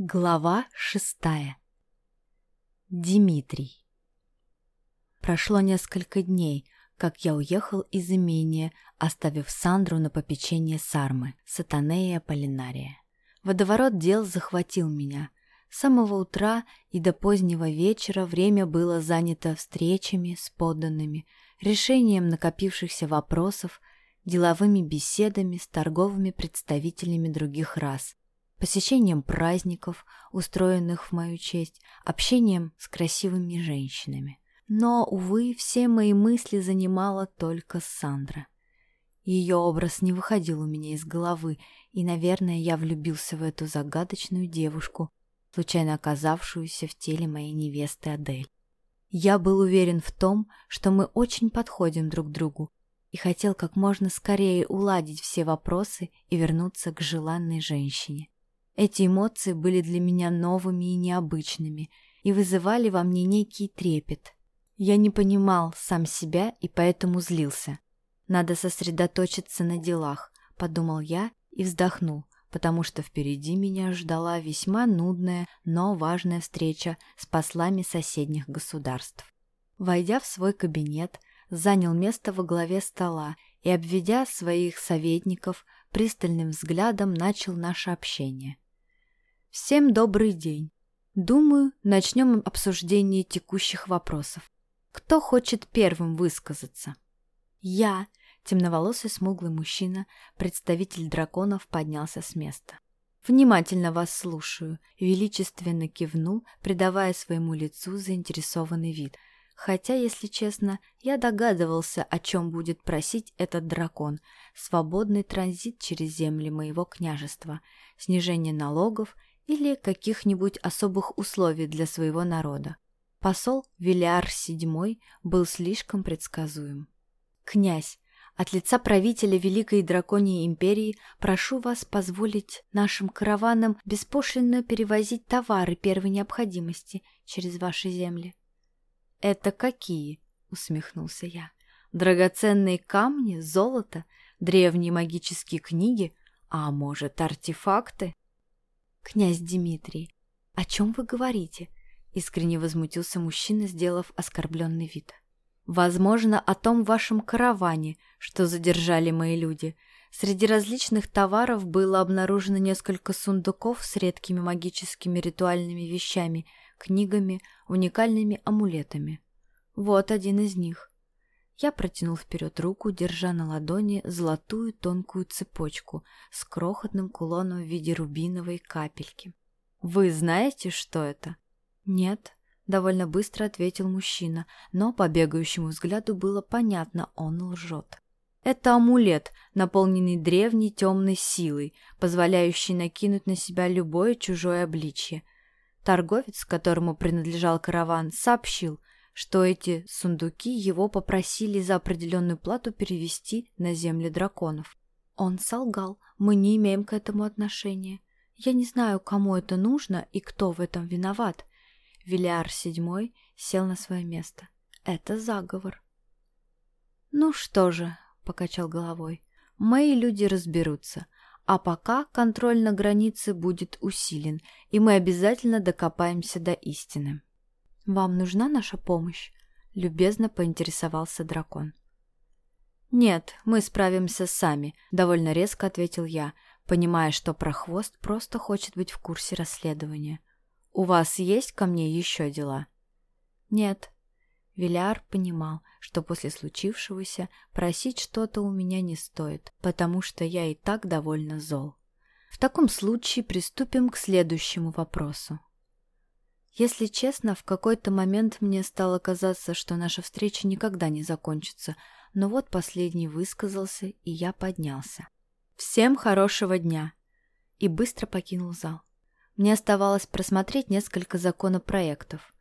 Глава шестая. Дмитрий. Прошло несколько дней, как я уехал из имения, оставив Сандру на попечение Сармы, Сатанея и Аполлинария. Водоворот дел захватил меня. С самого утра и до позднего вечера время было занято встречами с подданными, решением накопившихся вопросов, деловыми беседами с торговыми представителями других рас, посещением праздников, устроенных в мою честь, общением с красивыми женщинами. Но, увы, все мои мысли занимала только Сандра. Ее образ не выходил у меня из головы, и, наверное, я влюбился в эту загадочную девушку, случайно оказавшуюся в теле моей невесты Адель. Я был уверен в том, что мы очень подходим друг другу, и хотел как можно скорее уладить все вопросы и вернуться к желанной женщине. Эти эмоции были для меня новыми и необычными и вызывали во мне некий трепет. Я не понимал сам себя и поэтому злился. «Надо сосредоточиться на делах», — подумал я и вздохнул, потому что впереди меня ждала весьма нудная, но важная встреча с послами соседних государств. Войдя в свой кабинет, занял место во главе стола и, обведя своих советников, пристальным взглядом начал наше общение. Всем добрый день. Думаю, начнем обсуждение текущих вопросов. Кто хочет первым высказаться? Я, темноволосый смуглый мужчина, представитель драконов, поднялся с места. «Внимательно вас слушаю», — величественно кивнул, придавая своему лицу заинтересованный вид. Хотя, если честно, я догадывался, о чем будет просить этот дракон. Свободный транзит через земли моего княжества, снижение налогов — или каких-нибудь особых условий для своего народа. Посол Виляр VII был слишком предсказуем. «Князь, от лица правителя Великой Драконьей Империи прошу вас позволить нашим караванам беспошлинно перевозить товары первой необходимости через ваши земли». «Это какие?» — усмехнулся я. «Драгоценные камни, золото, древние магические книги, а может, артефакты?» «Князь Дмитрий, о чем вы говорите?» — искренне возмутился мужчина, сделав оскорбленный вид. «Возможно, о том вашем караване, что задержали мои люди. Среди различных товаров было обнаружено несколько сундуков с редкими магическими ритуальными вещами, книгами, уникальными амулетами. Вот один из них. Я протянул вперед руку, держа на ладони золотую тонкую цепочку с крохотным кулоном в виде рубиновой капельки. «Вы знаете, что это?» «Нет», — довольно быстро ответил мужчина, но по бегающему взгляду было понятно, он лжет. Это амулет, наполненный древней темной силой, позволяющий накинуть на себя любое чужое обличье. Торговец, которому принадлежал караван, сообщил, что эти сундуки его попросили за определенную плату перевести на земли драконов. Он солгал, мы не имеем к этому отношения. Я не знаю, кому это нужно и кто в этом виноват. Виляр седьмой сел на свое место. Это заговор. Ну что же, покачал головой, мои люди разберутся. А пока контроль на границе будет усилен, и мы обязательно докопаемся до истины. «Вам нужна наша помощь?» — любезно поинтересовался дракон. «Нет, мы справимся сами», — довольно резко ответил я, понимая, что прохвост просто хочет быть в курсе расследования. «У вас есть ко мне еще дела?» «Нет». Виляр понимал, что после случившегося просить что-то у меня не стоит, потому что я и так довольно зол. В таком случае приступим к следующему вопросу. Если честно, в какой-то момент мне стало казаться, что наша встреча никогда не закончится, но вот последний высказался, и я поднялся. «Всем хорошего дня!» И быстро покинул зал. Мне оставалось просмотреть несколько законопроектов,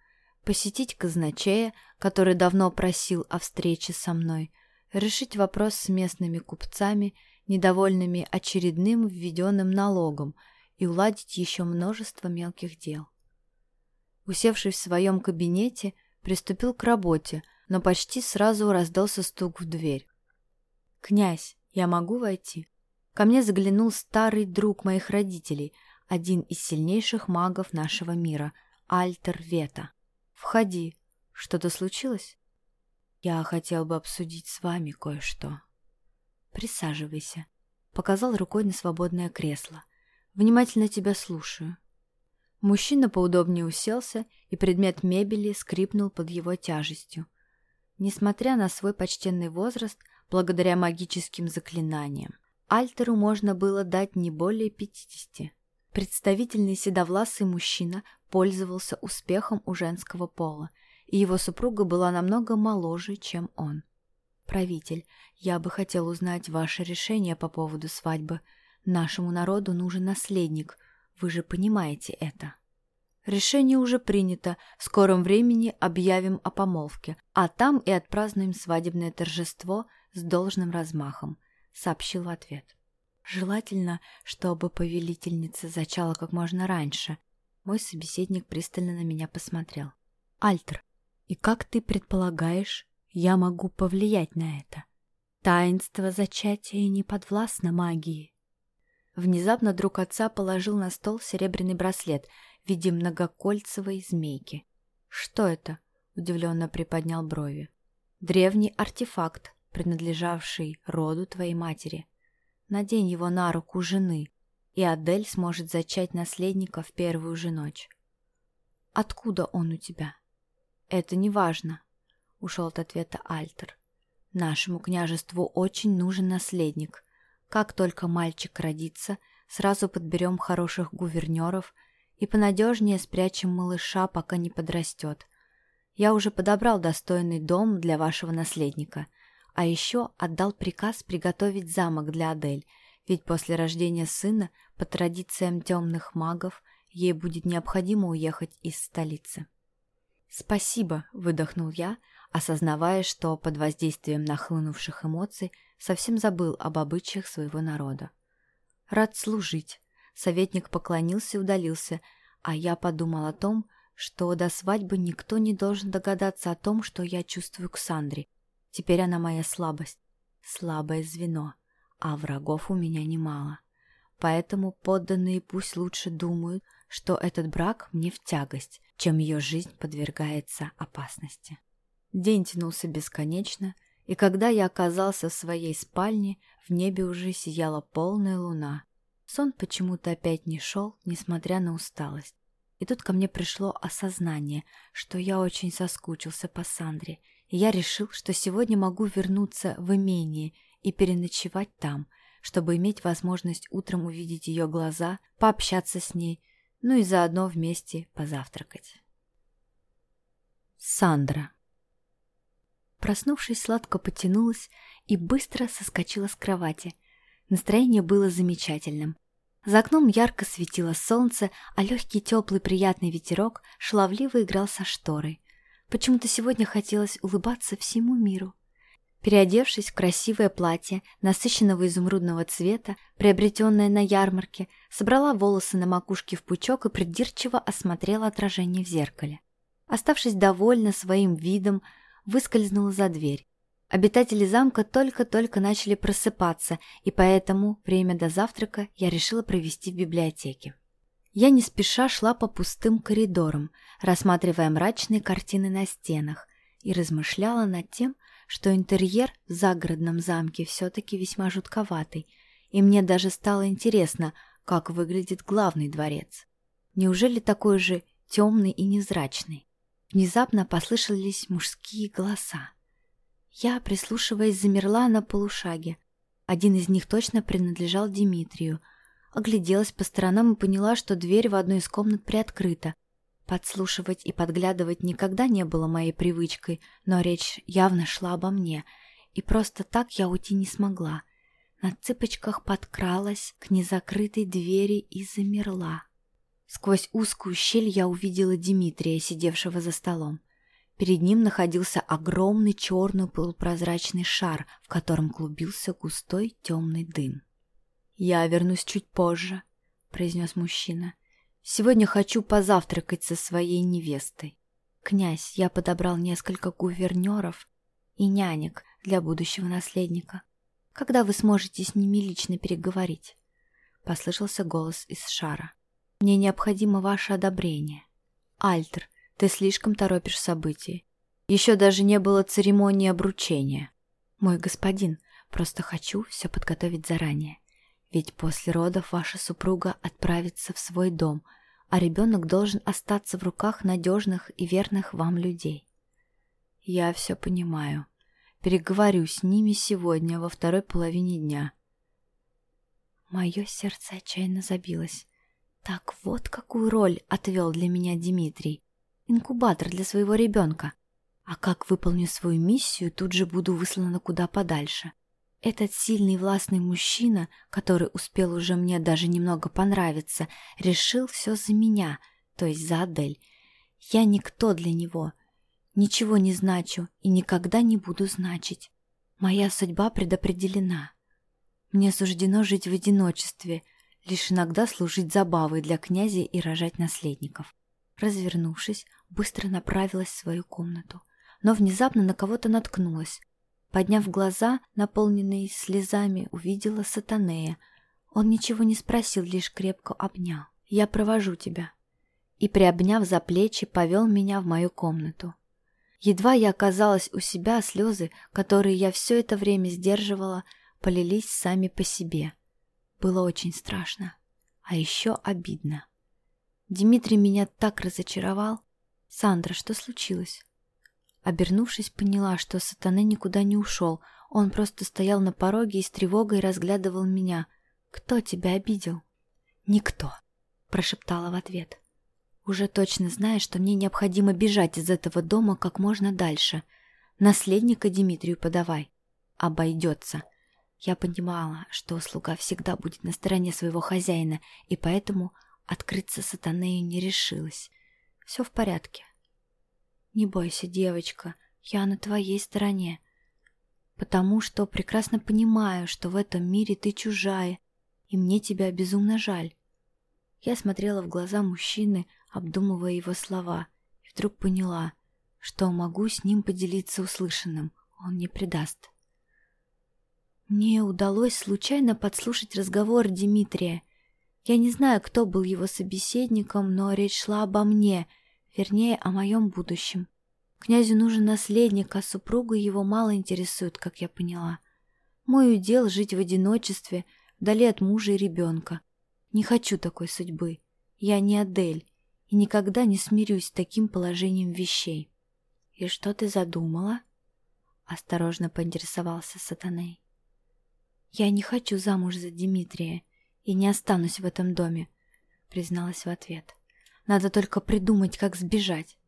посетить казначея, который давно просил о встрече со мной, решить вопрос с местными купцами, недовольными очередным введенным налогом, и уладить еще множество мелких дел усевшись в своем кабинете, приступил к работе, но почти сразу раздался стук в дверь. «Князь, я могу войти?» Ко мне заглянул старый друг моих родителей, один из сильнейших магов нашего мира, Альтер Вета. Входи. Что-то случилось? Я хотел бы обсудить с вами кое-что. Присаживайся. Показал рукой на свободное кресло. Внимательно тебя слушаю. Мужчина поудобнее уселся, и предмет мебели скрипнул под его тяжестью. Несмотря на свой почтенный возраст, благодаря магическим заклинаниям, Альтеру можно было дать не более пятидесяти. Представительный седовласый мужчина пользовался успехом у женского пола, и его супруга была намного моложе, чем он. «Правитель, я бы хотел узнать ваше решение по поводу свадьбы. Нашему народу нужен наследник, вы же понимаете это». «Решение уже принято. В скором времени объявим о помолвке, а там и отпразднуем свадебное торжество с должным размахом», — сообщил в ответ. «Желательно, чтобы повелительница зачала как можно раньше». Мой собеседник пристально на меня посмотрел. «Альтер, и как ты предполагаешь, я могу повлиять на это. Таинство зачатия не подвластно магии. Внезапно друг отца положил на стол серебряный браслет в виде многокольцевой змейки. «Что это?» — удивленно приподнял брови. «Древний артефакт, принадлежавший роду твоей матери. Надень его на руку жены, и Адель сможет зачать наследника в первую же ночь. Откуда он у тебя?» «Это не важно. — ушел от ответа Альтер. «Нашему княжеству очень нужен наследник. Как только мальчик родится, сразу подберем хороших гувернеров и понадежнее спрячем малыша, пока не подрастет. Я уже подобрал достойный дом для вашего наследника, а еще отдал приказ приготовить замок для Адель, ведь после рождения сына, по традициям темных магов, ей будет необходимо уехать из столицы». «Спасибо», — выдохнул я, — осознавая, что под воздействием нахлынувших эмоций совсем забыл об обычаях своего народа. «Рад служить», — советник поклонился и удалился, а я подумал о том, что до свадьбы никто не должен догадаться о том, что я чувствую к Сандре. Теперь она моя слабость, слабое звено, а врагов у меня немало. Поэтому подданные пусть лучше думают, что этот брак мне в тягость, чем ее жизнь подвергается опасности. День тянулся бесконечно, и когда я оказался в своей спальне, в небе уже сияла полная луна. Сон почему-то опять не шел, несмотря на усталость. И тут ко мне пришло осознание, что я очень соскучился по Сандре, и я решил, что сегодня могу вернуться в имение и переночевать там, чтобы иметь возможность утром увидеть ее глаза, пообщаться с ней, ну и заодно вместе позавтракать. Сандра Проснувшись, сладко потянулась и быстро соскочила с кровати. Настроение было замечательным. За окном ярко светило солнце, а легкий теплый приятный ветерок шаловливо играл со шторой. Почему-то сегодня хотелось улыбаться всему миру. Переодевшись в красивое платье насыщенного изумрудного цвета, приобретенное на ярмарке, собрала волосы на макушке в пучок и придирчиво осмотрела отражение в зеркале. Оставшись довольна своим видом, выскользнула за дверь. Обитатели замка только-только начали просыпаться, и поэтому время до завтрака я решила провести в библиотеке. Я не спеша шла по пустым коридорам, рассматривая мрачные картины на стенах, и размышляла над тем, что интерьер в загородном замке все-таки весьма жутковатый, и мне даже стало интересно, как выглядит главный дворец. Неужели такой же темный и невзрачный? Внезапно послышались мужские голоса. Я, прислушиваясь, замерла на полушаге. Один из них точно принадлежал Дмитрию. Огляделась по сторонам и поняла, что дверь в одну из комнат приоткрыта. Подслушивать и подглядывать никогда не было моей привычкой, но речь явно шла обо мне, и просто так я уйти не смогла. На цыпочках подкралась к незакрытой двери и замерла. Сквозь узкую щель я увидела Дмитрия, сидевшего за столом. Перед ним находился огромный черный полупрозрачный шар, в котором клубился густой темный дым. «Я вернусь чуть позже», — произнес мужчина. «Сегодня хочу позавтракать со своей невестой. Князь, я подобрал несколько гувернеров и нянек для будущего наследника. Когда вы сможете с ними лично переговорить?» Послышался голос из шара. Мне необходимо ваше одобрение. Альтер, ты слишком торопишь события. Еще даже не было церемонии обручения. Мой господин, просто хочу все подготовить заранее. Ведь после родов ваша супруга отправится в свой дом, а ребенок должен остаться в руках надежных и верных вам людей. Я все понимаю. Переговорю с ними сегодня во второй половине дня. Мое сердце отчаянно забилось. Так вот какую роль отвел для меня Дмитрий. Инкубатор для своего ребенка. А как выполню свою миссию, тут же буду выслана куда подальше. Этот сильный властный мужчина, который успел уже мне даже немного понравиться, решил все за меня, то есть за Адель. Я никто для него. Ничего не значу и никогда не буду значить. Моя судьба предопределена. Мне суждено жить в одиночестве — лишь иногда служить забавой для князя и рожать наследников. Развернувшись, быстро направилась в свою комнату, но внезапно на кого-то наткнулась. Подняв глаза, наполненные слезами, увидела Сатанея. Он ничего не спросил, лишь крепко обнял. «Я провожу тебя». И, приобняв за плечи, повел меня в мою комнату. Едва я оказалась у себя, слезы, которые я все это время сдерживала, полились сами по себе. Было очень страшно, а еще обидно. Дмитрий меня так разочаровал. «Сандра, что случилось?» Обернувшись, поняла, что сатана никуда не ушел. Он просто стоял на пороге и с тревогой разглядывал меня. «Кто тебя обидел?» «Никто», — прошептала в ответ. «Уже точно зная, что мне необходимо бежать из этого дома как можно дальше. Наследника Дмитрию подавай. Обойдется». Я понимала, что слуга всегда будет на стороне своего хозяина, и поэтому открыться сатанею не решилась. Все в порядке. Не бойся, девочка, я на твоей стороне. Потому что прекрасно понимаю, что в этом мире ты чужая, и мне тебя безумно жаль. Я смотрела в глаза мужчины, обдумывая его слова, и вдруг поняла, что могу с ним поделиться услышанным, он не предаст. Мне удалось случайно подслушать разговор Дмитрия. Я не знаю, кто был его собеседником, но речь шла обо мне, вернее, о моем будущем. Князю нужен наследник, а супругу его мало интересует, как я поняла. Мой удел — жить в одиночестве, вдали от мужа и ребенка. Не хочу такой судьбы. Я не Адель и никогда не смирюсь с таким положением вещей. — И что ты задумала? — осторожно поинтересовался Сатаней. «Я не хочу замуж за Дмитрия и не останусь в этом доме», — призналась в ответ. «Надо только придумать, как сбежать».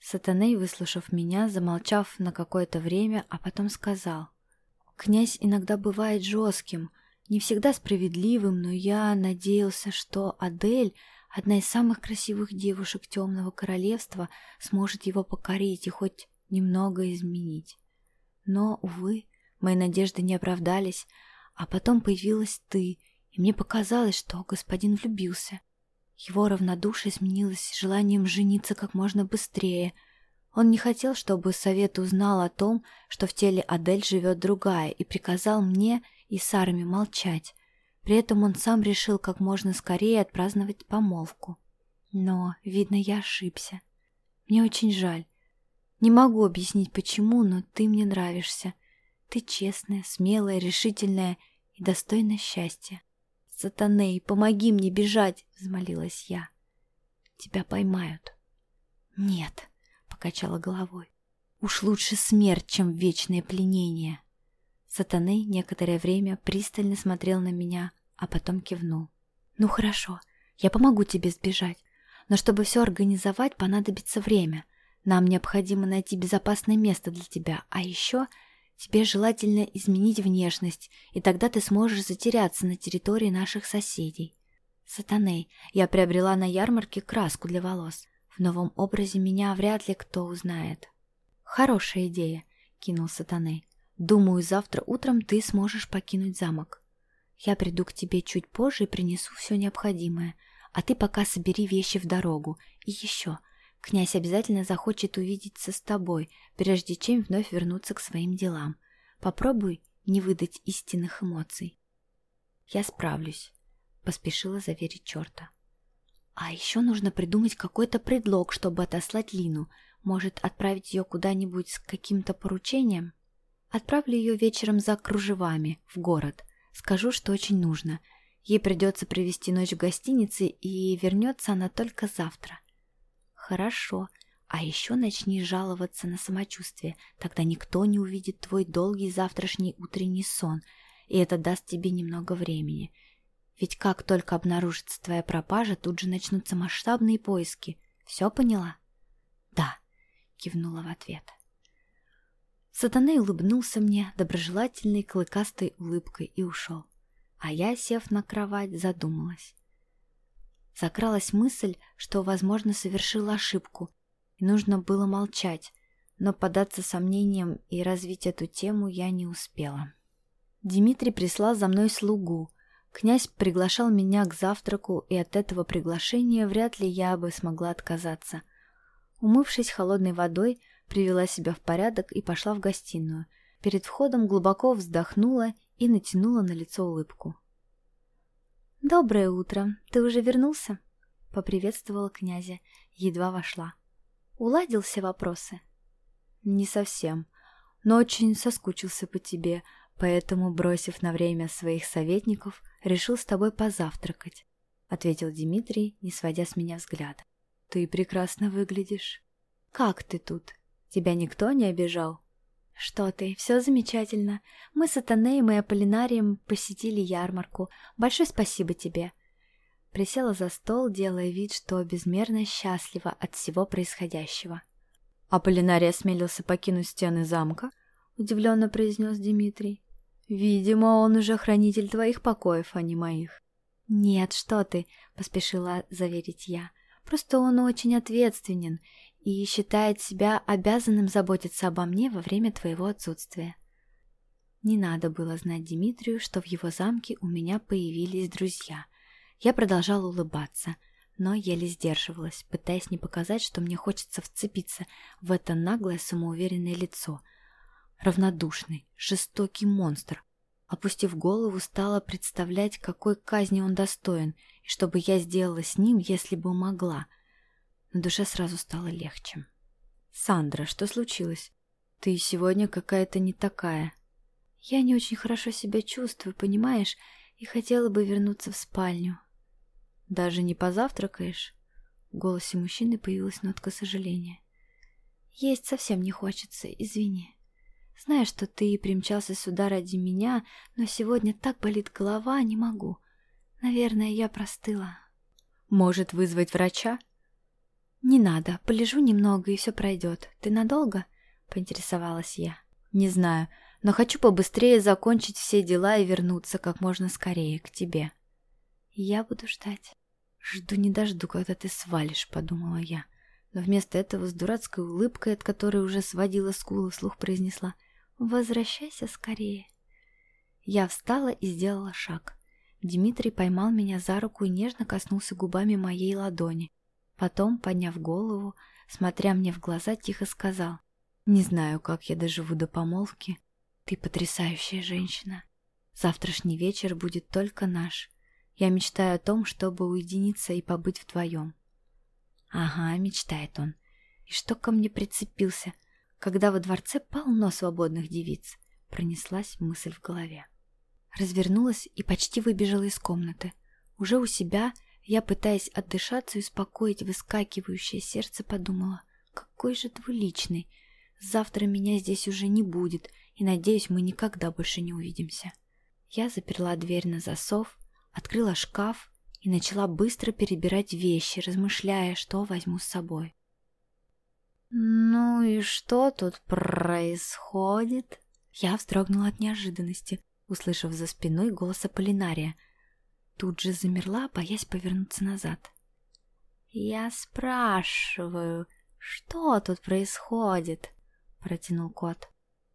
Сатаней, выслушав меня, замолчав на какое-то время, а потом сказал. «Князь иногда бывает жестким, не всегда справедливым, но я надеялся, что Адель, одна из самых красивых девушек Темного Королевства, сможет его покорить и хоть немного изменить. Но, увы, Мои надежды не оправдались, а потом появилась ты, и мне показалось, что господин влюбился. Его равнодушие сменилось желанием жениться как можно быстрее. Он не хотел, чтобы совет узнал о том, что в теле Адель живет другая, и приказал мне и Сарме молчать. При этом он сам решил как можно скорее отпраздновать помолвку. Но, видно, я ошибся. Мне очень жаль. Не могу объяснить почему, но ты мне нравишься. Ты честная, смелая, решительная и достойна счастья. «Сатаней, помоги мне бежать!» — взмолилась я. «Тебя поймают». «Нет», — покачала головой. «Уж лучше смерть, чем вечное пленение». Сатаней некоторое время пристально смотрел на меня, а потом кивнул. «Ну хорошо, я помогу тебе сбежать, но чтобы все организовать, понадобится время. Нам необходимо найти безопасное место для тебя, а еще Тебе желательно изменить внешность, и тогда ты сможешь затеряться на территории наших соседей. Сатаней, я приобрела на ярмарке краску для волос. В новом образе меня вряд ли кто узнает. Хорошая идея, кинул Сатаней. Думаю, завтра утром ты сможешь покинуть замок. Я приду к тебе чуть позже и принесу все необходимое, а ты пока собери вещи в дорогу. И еще, Князь обязательно захочет увидеться с тобой, прежде чем вновь вернуться к своим делам. Попробуй не выдать истинных эмоций. Я справлюсь, поспешила заверить черта. А еще нужно придумать какой-то предлог, чтобы отослать Лину. Может, отправить ее куда-нибудь с каким-то поручением? Отправлю ее вечером за кружевами, в город. Скажу, что очень нужно. Ей придется провести ночь в гостинице, и вернется она только завтра. Хорошо. А еще начни жаловаться на самочувствие. Тогда никто не увидит твой долгий завтрашний утренний сон, и это даст тебе немного времени. Ведь как только обнаружится твоя пропажа, тут же начнутся масштабные поиски. Все поняла? Да, кивнула в ответ. Сатаней улыбнулся мне доброжелательной клыкастой улыбкой и ушел. А я, сев на кровать, задумалась. Закралась мысль, что, возможно, совершила ошибку, и нужно было молчать, но податься сомнениям и развить эту тему я не успела. Дмитрий прислал за мной слугу, Князь приглашал меня к завтраку, и от этого приглашения вряд ли я бы смогла отказаться. Умывшись холодной водой, привела себя в порядок и пошла в гостиную. Перед входом глубоко вздохнула и натянула на лицо улыбку. «Доброе утро. Ты уже вернулся?» — поприветствовала князя, едва вошла. «Уладил все вопросы?» «Не совсем, но очень соскучился по тебе, поэтому, бросив на время своих советников, — решил с тобой позавтракать», — ответил Дмитрий, не сводя с меня взгляда. «Ты прекрасно выглядишь». «Как ты тут? Тебя никто не обижал?» «Что ты, все замечательно. Мы с Атанеем и Аполлинарием посетили ярмарку. Большое спасибо тебе». Присела за стол, делая вид, что безмерно счастлива от всего происходящего. «Аполлинарий осмелился покинуть стены замка?» — удивленно произнес Дмитрий. Видимо, он уже хранитель твоих покоев, а не моих. Нет, что ты, поспешила заверить я. Просто он очень ответственен и считает себя обязанным заботиться обо мне во время твоего отсутствия. Не надо было знать Дмитрию, что в его замке у меня появились друзья. Я продолжала улыбаться, но еле сдерживалась, пытаясь не показать, что мне хочется вцепиться в это наглое самоуверенное лицо — равнодушный, жестокий монстр. Опустив голову, стала представлять, какой казни он достоин, и что бы я сделала с ним, если бы могла. На душе сразу стало легче. «Сандра, что случилось? Ты сегодня какая-то не такая». «Я не очень хорошо себя чувствую, понимаешь, и хотела бы вернуться в спальню». «Даже не позавтракаешь?» В голосе мужчины появилась нотка сожаления. «Есть совсем не хочется, извини». Знаю, что ты примчался сюда ради меня, но сегодня так болит голова, не могу. Наверное, я простыла. Может, вызвать врача? Не надо, полежу немного, и все пройдет. Ты надолго? Поинтересовалась я. Не знаю, но хочу побыстрее закончить все дела и вернуться как можно скорее к тебе. Я буду ждать. Жду не дожду, когда ты свалишь, подумала я. Но вместо этого с дурацкой улыбкой, от которой уже сводила скулы, вслух произнесла «Возвращайся скорее». Я встала и сделала шаг. Дмитрий поймал меня за руку и нежно коснулся губами моей ладони. Потом, подняв голову, смотря мне в глаза, тихо сказал «Не знаю, как я доживу до помолвки. Ты потрясающая женщина. Завтрашний вечер будет только наш. Я мечтаю о том, чтобы уединиться и побыть вдвоем». «Ага», — мечтает он. «И что ко мне прицепился? когда во дворце полно свободных девиц, пронеслась мысль в голове. Развернулась и почти выбежала из комнаты. Уже у себя я, пытаясь отдышаться и успокоить выскакивающее сердце, подумала, какой же двуличный. Завтра меня здесь уже не будет, и, надеюсь, мы никогда больше не увидимся. Я заперла дверь на засов, открыла шкаф и начала быстро перебирать вещи, размышляя, что возьму с собой. «Ну и что тут происходит?» Я вздрогнула от неожиданности, услышав за спиной голос Аполлинария. Тут же замерла, боясь повернуться назад. «Я спрашиваю, что тут происходит?» — протянул кот.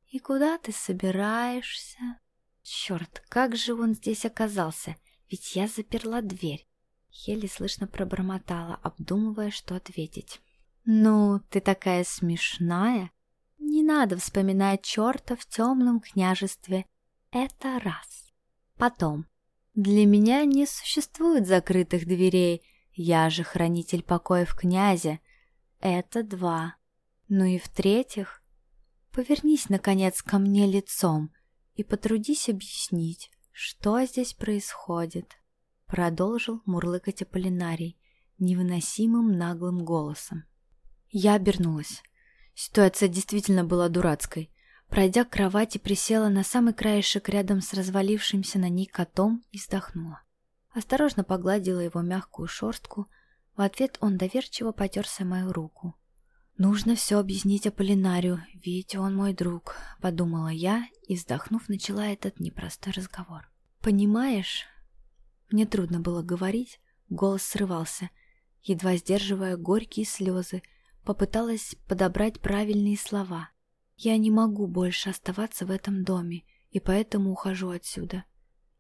«И куда ты собираешься?» «Черт, как же он здесь оказался? Ведь я заперла дверь!» Еле слышно пробормотала, обдумывая, что ответить. «Ну, ты такая смешная. Не надо вспоминать черта в темном княжестве. Это раз. Потом. Для меня не существует закрытых дверей. Я же хранитель покоев князя. Это два. Ну и в-третьих, повернись, наконец, ко мне лицом и потрудись объяснить, что здесь происходит. Продолжил мурлыкать Аполлинарий невыносимым наглым голосом. Я обернулась. Ситуация действительно была дурацкой. Пройдя к кровати, присела на самый краешек рядом с развалившимся на ней котом и вздохнула. Осторожно погладила его мягкую шерстку. В ответ он доверчиво потерся мою руку. «Нужно все объяснить Аполлинарию, ведь он мой друг», — подумала я и, вздохнув, начала этот непростой разговор. «Понимаешь...» Мне трудно было говорить, голос срывался, едва сдерживая горькие слезы, попыталась подобрать правильные слова. «Я не могу больше оставаться в этом доме, и поэтому ухожу отсюда.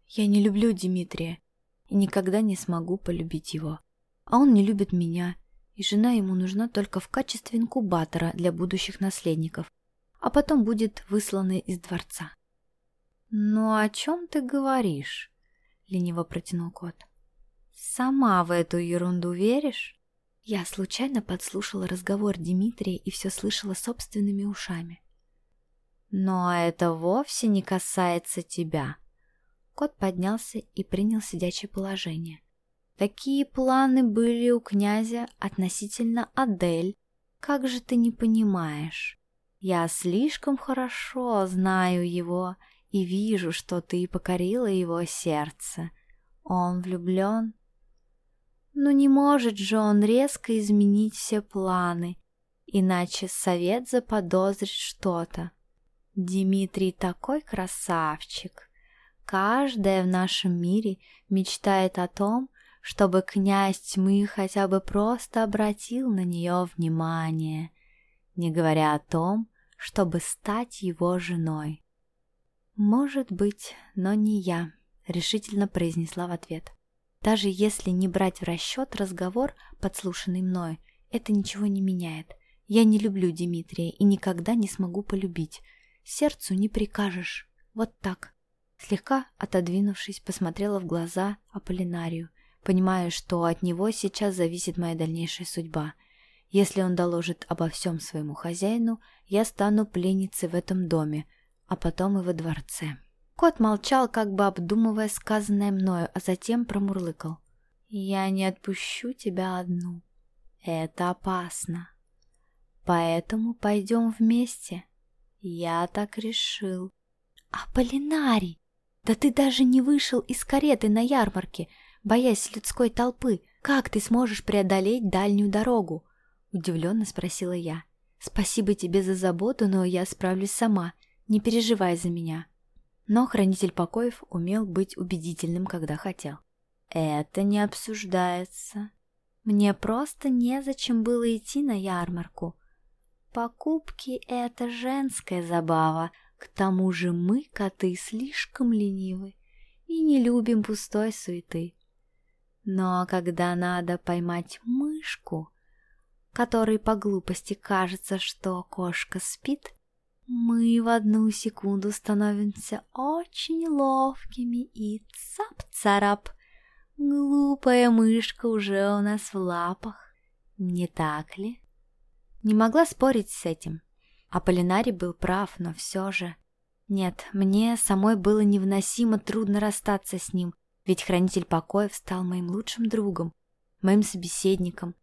Я не люблю Дмитрия, и никогда не смогу полюбить его. А он не любит меня, и жена ему нужна только в качестве инкубатора для будущих наследников, а потом будет выслана из дворца. «Ну о чем ты говоришь?» — лениво протянул кот. «Сама в эту ерунду веришь?» Я случайно подслушала разговор Дмитрия и все слышала собственными ушами. «Но это вовсе не касается тебя», Кот поднялся и принял сидячее положение. Такие планы были у князя относительно Адель. Как же ты не понимаешь? Я слишком хорошо знаю его и вижу, что ты покорила его сердце. Он влюблен. Но не может же он резко изменить все планы, иначе совет заподозрит что-то. Дмитрий такой красавчик. Каждая в нашем мире мечтает о том, чтобы князь тьмы хотя бы просто обратил на нее внимание, не говоря о том, чтобы стать его женой. «Может быть, но не я», — решительно произнесла в ответ. «Даже если не брать в расчет разговор, подслушанный мной, это ничего не меняет. Я не люблю Дмитрия и никогда не смогу полюбить. Сердцу не прикажешь. Вот так». Слегка отодвинувшись, посмотрела в глаза Аполлинарию, понимая, что от него сейчас зависит моя дальнейшая судьба. Если он доложит обо всем своему хозяину, я стану пленницей в этом доме, а потом и во дворце. Кот молчал, как бы обдумывая сказанное мною, а затем промурлыкал. «Я не отпущу тебя одну. Это опасно. Поэтому пойдем вместе. Я так решил». «Аполлинарий!» Да ты даже не вышел из кареты на ярмарке, боясь людской толпы. Как ты сможешь преодолеть дальнюю дорогу? Удивленно спросила я. Спасибо тебе за заботу, но я справлюсь сама. Не переживай за меня. Но хранитель покоев умел быть убедительным, когда хотел. Это не обсуждается. Мне просто незачем было идти на ярмарку. Покупки — это женская забава, к тому же мы, коты, слишком ленивы и не любим пустой суеты. Но когда надо поймать мышку, которой по глупости кажется, что кошка спит, мы в одну секунду становимся очень ловкими и цап-царап. Глупая мышка уже у нас в лапах, не так ли? Не могла спорить с этим. Аполлинарий был прав, но все же... Нет, мне самой было невыносимо трудно расстаться с ним, ведь хранитель покоев стал моим лучшим другом, моим собеседником.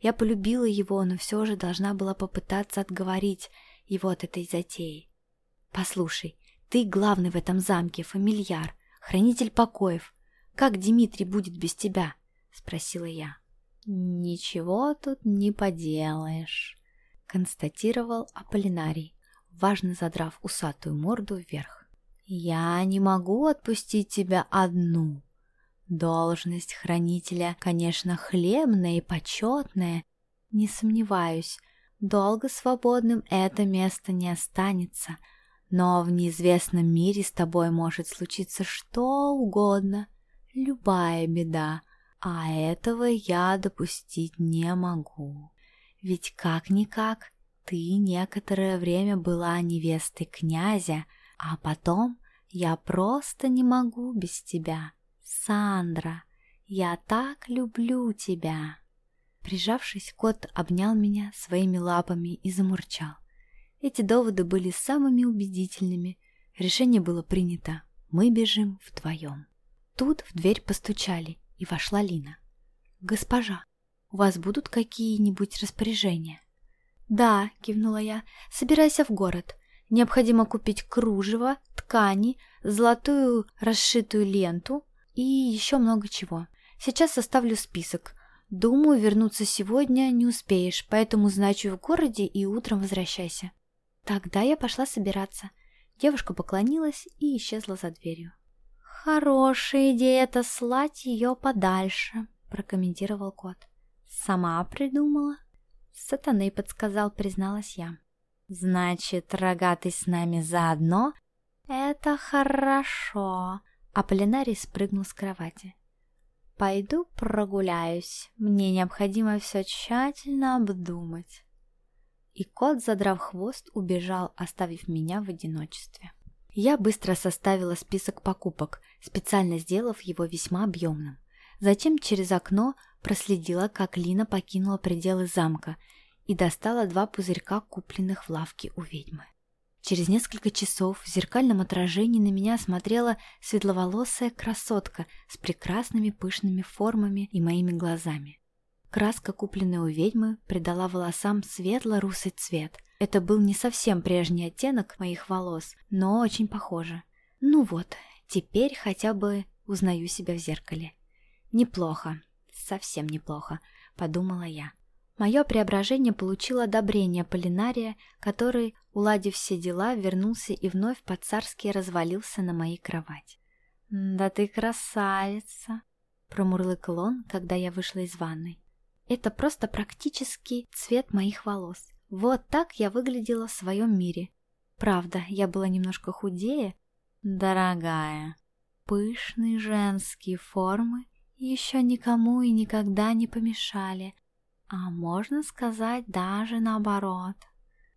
Я полюбила его, но все же должна была попытаться отговорить его от этой затеи. «Послушай, ты главный в этом замке, фамильяр, хранитель покоев. Как Дмитрий будет без тебя?» — спросила я. «Ничего тут не поделаешь», констатировал Аполлинарий, важно задрав усатую морду вверх. «Я не могу отпустить тебя одну. Должность хранителя, конечно, хлебная и почетная, не сомневаюсь, долго свободным это место не останется, но в неизвестном мире с тобой может случиться что угодно, любая беда, а этого я допустить не могу». Ведь как-никак ты некоторое время была невестой князя, а потом я просто не могу без тебя. Сандра, Я так люблю тебя!» Прижавшись, кот обнял меня своими лапами и замурчал. Эти доводы были самыми убедительными. Решение было принято. Мы бежим вдвоем. Тут в дверь постучали, и вошла Лина. «Госпожа, у вас будут какие-нибудь распоряжения?» «Да», — кивнула я, — «собирайся в город. Необходимо купить кружево, ткани, золотую расшитую ленту и еще много чего. Сейчас составлю список. Думаю, вернуться сегодня не успеешь, поэтому значу в городе и утром возвращайся». Тогда я пошла собираться. Девушка поклонилась и исчезла за дверью. «Хорошая идея это слать ее подальше», — прокомментировал кот. «Сама придумала?» Сатаны подсказал, призналась я. «Значит, рогатый с нами заодно?» «Это хорошо!» Аполлинарий спрыгнул с кровати. «Пойду прогуляюсь. Мне необходимо все тщательно обдумать». И кот, задрав хвост, убежал, оставив меня в одиночестве. Я быстро составила список покупок, специально сделав его весьма объемным. Затем через окно проследила, как Лина покинула пределы замка и достала два пузырька, купленных в лавке у ведьмы. Через несколько часов в зеркальном отражении на меня смотрела светловолосая красотка с прекрасными пышными формами и моими глазами. Краска, купленная у ведьмы, придала волосам светло-русый цвет. Это был не совсем прежний оттенок моих волос, но очень похоже. Ну вот, теперь хотя бы узнаю себя в зеркале. Неплохо, совсем неплохо, подумала я. Мое преображение получило одобрение Полинария, который, уладив все дела, вернулся и вновь по-царски развалился на моей кровати. «Да ты красавица!» — промурлыкал он, когда я вышла из ванной. «Это просто практически цвет моих волос. Вот так я выглядела в своем мире. Правда, я была немножко худее. Дорогая, пышные женские формы еще никому и никогда не помешали, а можно сказать даже наоборот.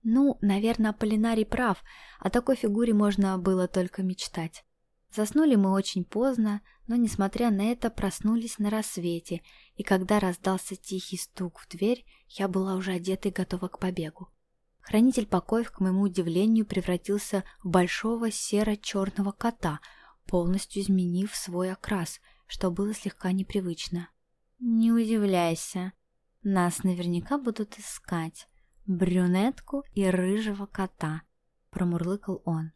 Ну, наверное, Полинарий прав, о такой фигуре можно было только мечтать. Заснули мы очень поздно, но, несмотря на это, проснулись на рассвете, и когда раздался тихий стук в дверь, я была уже одета и готова к побегу. Хранитель покоев, к моему удивлению, превратился в большого серо-черного кота, полностью изменив свой окрас, что было слегка непривычно. «Не удивляйся», нас наверняка будут искать. Брюнетку и рыжего кота, промурлыкал он.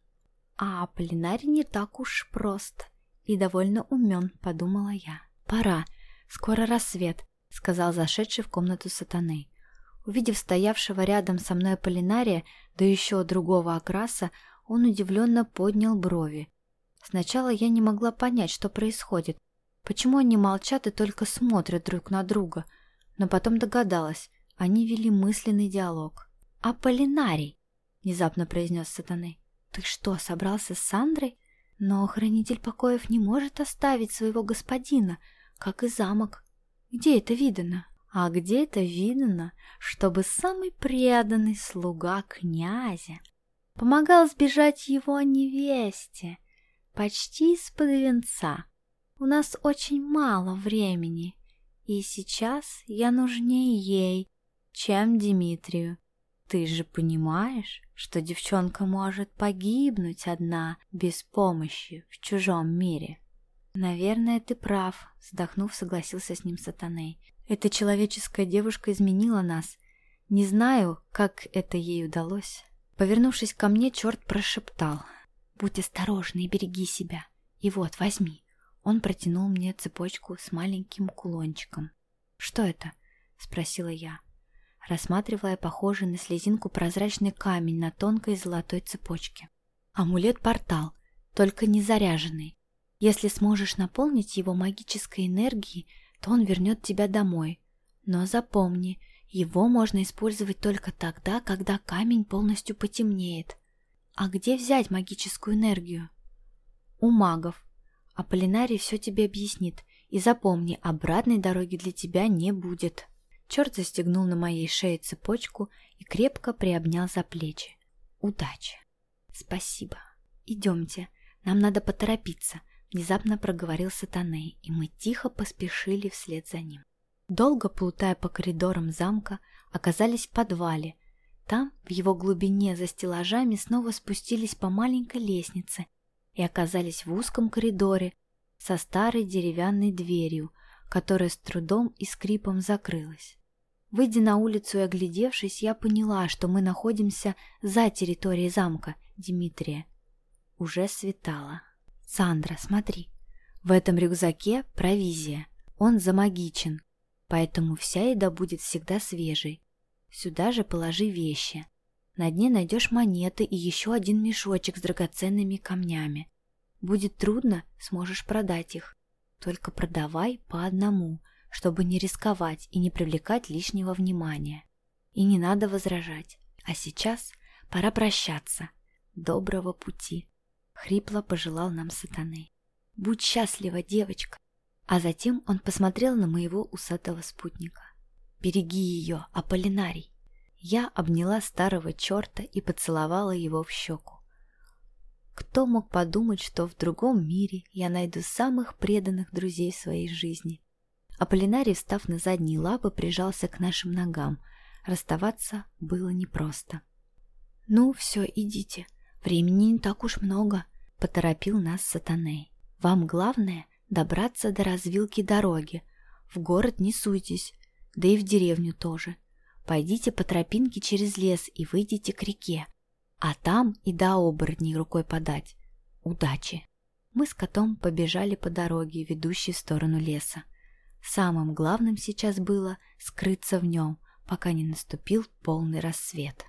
А Полинарий не так уж прост и довольно умен, подумала я. Пора, скоро рассвет, сказал зашедший в комнату сатаны. Увидев стоявшего рядом со мной Полинария, да еще другого окраса, он удивленно поднял брови. Сначала я не могла понять, что происходит. Почему они молчат и только смотрят друг на друга — но потом догадалась, они вели мысленный диалог. «Аполлинарий!» — внезапно произнес сатаны. «Ты что, собрался с Сандрой? Но хранитель покоев не может оставить своего господина, как и замок. Где это видано?» «А где это видано, чтобы самый преданный слуга князя помогал сбежать его невесте, почти из-под венца? У нас очень мало времени, и сейчас я нужнее ей, чем Дмитрию. Ты же понимаешь, что девчонка может погибнуть одна, без помощи, в чужом мире. Наверное, ты прав, вздохнув, согласился с ним Сатаней. Эта человеческая девушка изменила нас. Не знаю, как это ей удалось. Повернувшись ко мне, черт прошептал. «Будь осторожна и береги себя. И вот, возьми. Он протянул мне цепочку с маленьким кулончиком. «Что это?» — спросила я, рассматривая похожий на слезинку прозрачный камень на тонкой золотой цепочке. «Амулет-портал, только не заряженный. Если сможешь наполнить его магической энергией, то он вернет тебя домой. Но запомни, его можно использовать только тогда, когда камень полностью потемнеет. А где взять магическую энергию? У магов, Аполлинарий все тебе объяснит. И запомни, обратной дороги для тебя не будет. Черт застегнул на моей шее цепочку и крепко приобнял за плечи. Удачи. Спасибо. Идемте. Нам надо поторопиться. Внезапно проговорил Сатаней, и мы тихо поспешили вслед за ним. Долго плутая по коридорам замка, оказались в подвале. Там, в его глубине за стеллажами, снова спустились по маленькой лестнице и оказались в узком коридоре со старой деревянной дверью, которая с трудом и скрипом закрылась. Выйдя на улицу и оглядевшись, я поняла, что мы находимся за территорией замка Дмитрия. Уже светало. «Сандра, смотри, в этом рюкзаке провизия. Он замагичен, поэтому вся еда будет всегда свежей. Сюда же положи вещи. На дне найдешь монеты и еще один мешочек с драгоценными камнями. Будет трудно, сможешь продать их. Только продавай по одному, чтобы не рисковать и не привлекать лишнего внимания. И не надо возражать. А сейчас пора прощаться. Доброго пути. Хрипло пожелал нам сатаны. Будь счастлива, девочка. А затем он посмотрел на моего усатого спутника. «Береги ее, Аполлинарий!» Я обняла старого черта и поцеловала его в щеку. Кто мог подумать, что в другом мире я найду самых преданных друзей в своей жизни? Аполлинарий, встав на задние лапы, прижался к нашим ногам. Расставаться было непросто. «Ну, все, идите. Времени не так уж много», — поторопил нас Сатаней. «Вам главное добраться до развилки дороги. В город не суйтесь, да и в деревню тоже. Пойдите по тропинке через лес и выйдите к реке. А там и до оборотней рукой подать. Удачи!» Мы с котом побежали по дороге, ведущей в сторону леса. Самым главным сейчас было скрыться в нем, пока не наступил полный рассвет.